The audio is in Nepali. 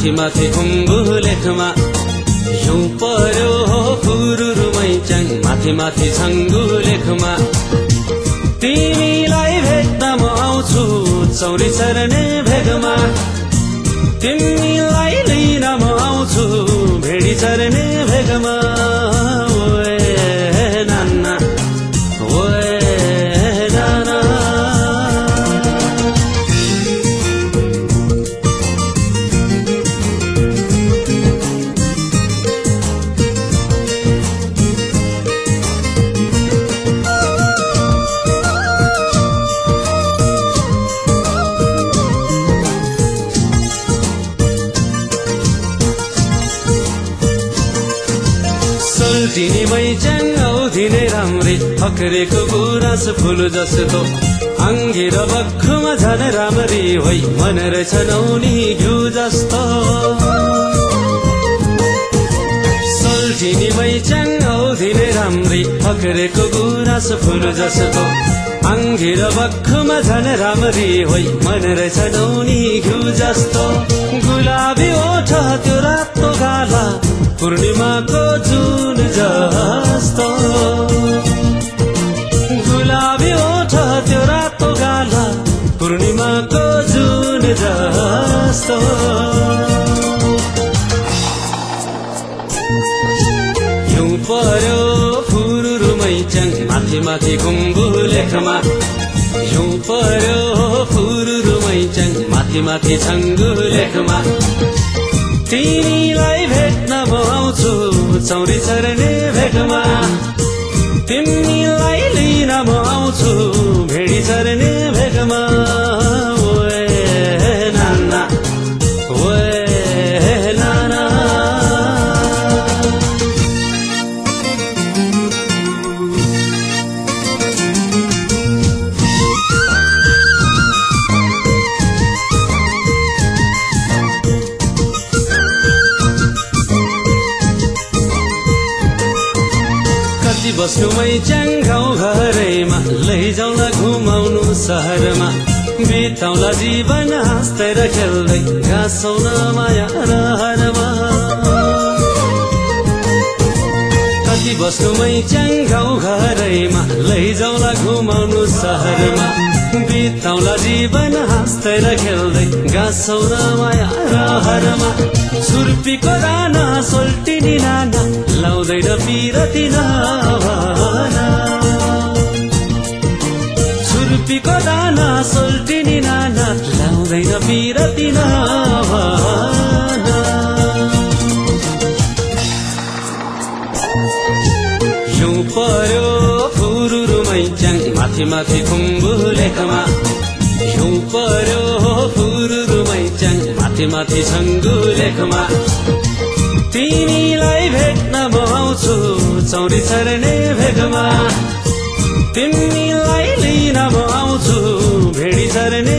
खुम्बु लेखमा हिउँ पर्यो फुरुरुमै च्याङ माथि माथि छङ्गु लेखमा तिमीलाई भेट्न म आउँछु चौरी चरने भेगमा। तिमीलाई राम्री फक्रेको गुराँस फुल जस्तो। अङ्गी र बक्खुमा झन राम्री होइ मन रहेछ नौनी घिउ जस्तो। सोल्टिनी मैच्याङ औधिने राम्री फक्रेको गुराँस फुल जस्तो। अङ्गी र बक्खुमा झन राम्री होइ मन रहेछ नौनी घिउ जस्तो। गुलाबी ओठ त्यो रातो गाला पूर्णिमाको जुन जस्तो। हिउँ पर्यो फुरुरुमै च्याङ माथि माथि गुम्बु लेखमा। हिउँ पर्यो फुरुरुमै च्याङ माथि माथि छङ्गु लेखमा। तिमीलाई भेट्न म चौरी चरने भेगमा तिमीलाई बस्नुमै च्याङ गाउँ घरैमा लैजाउँला घुमाउनु सहरमा। बिताउला जीवन हाँस्दै र खेल्दै गाँसौन माया रहरमा कति बस्नुमै च्याङ गाउँ घरैमा लैजाउँला घुमाउनु सहरमा। बिताउला जीवन हाँस्दै र खेल्दै गाँसौन माया रहरमा छुर्पीको दाना सोल्टिनी नाना लाउँदैन पिरती नभना छुर्पीको दाना सोल्टिनी नाना लाउँदैन पिरती नभना पर्यो फुरुरुमै च्याङ माथि माथि खुम्बु लेखमा। हिउँ पर्यो च्याङ माथि माथि छङ्गु लेखमा। तिमीलाई भेट्न म चौरी चरने भेगमा। तिमीलाई लिन म आउँछु भेडी चरने